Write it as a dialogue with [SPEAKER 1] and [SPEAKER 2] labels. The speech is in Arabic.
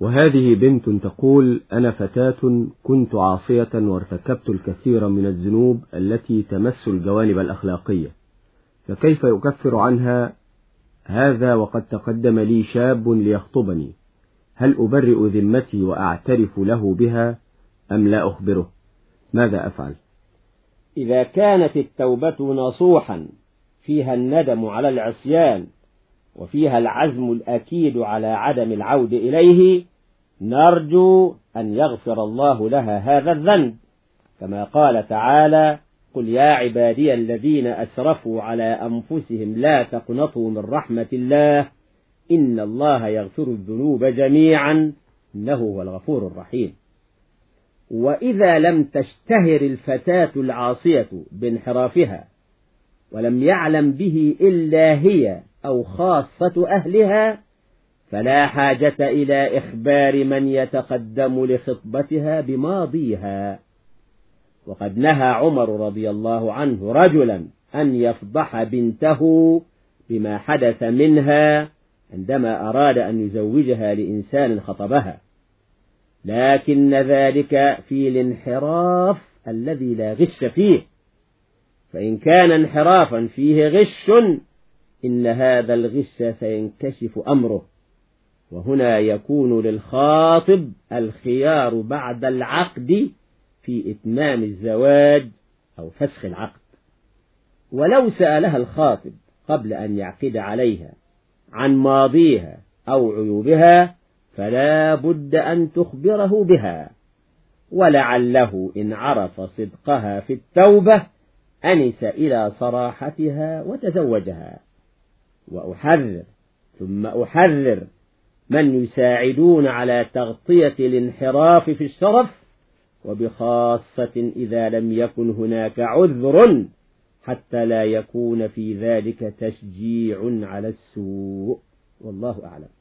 [SPEAKER 1] وهذه بنت تقول أنا فتاة كنت عاصية وارتكبت الكثير من الذنوب التي تمس الجوانب الأخلاقية. فكيف يكفر عنها؟ هذا وقد تقدم لي شاب ليخطبني. هل أبرئ ذمتي وأعترف له بها أم لا أخبره؟ ماذا أفعل؟
[SPEAKER 2] إذا كانت التوبة نصوحا فيها الندم على العصيان وفيها العزم الأكيد على عدم العود إليه نرجو أن يغفر الله لها هذا الذنب. كما قال تعالى قل يا عبادي الذين أسرفوا على أنفسهم لا تقنطوا من رحمة الله إن الله يغفر الذنوب جميعا إنه هو الغفور الرحيم. وإذا لم تشتهر الفتاة العاصية بانحرافها ولم يعلم به إلا هي أو خاصة أهلها فلا حاجة إلى إخبار من يتقدم لخطبتها بماضيها. وقد نهى عمر رضي الله عنه رجلا أن يفضح بنته بما حدث منها عندما أراد أن يزوجها لإنسان خطبها. لكن ذلك في الانحراف الذي لا غش فيه. فإن كان انحرافا فيه غش إن هذا الغش سينكشف أمره. وهنا يكون للخاطب الخيار بعد العقد في إتمام الزواج أو فسخ العقد. ولو سألها الخاطب قبل أن يعقد عليها عن ماضيها أو عيوبها فلا بد أن تخبره بها. ولعله إن عرف صدقها في التوبة أنس إلى صراحتها وتزوجها. وأحذر ثم أحذر من يساعدون على تغطية الانحراف في الشرف وبخاصة إذا لم يكن هناك عذر حتى لا يكون في ذلك تشجيع على السوء. والله أعلم.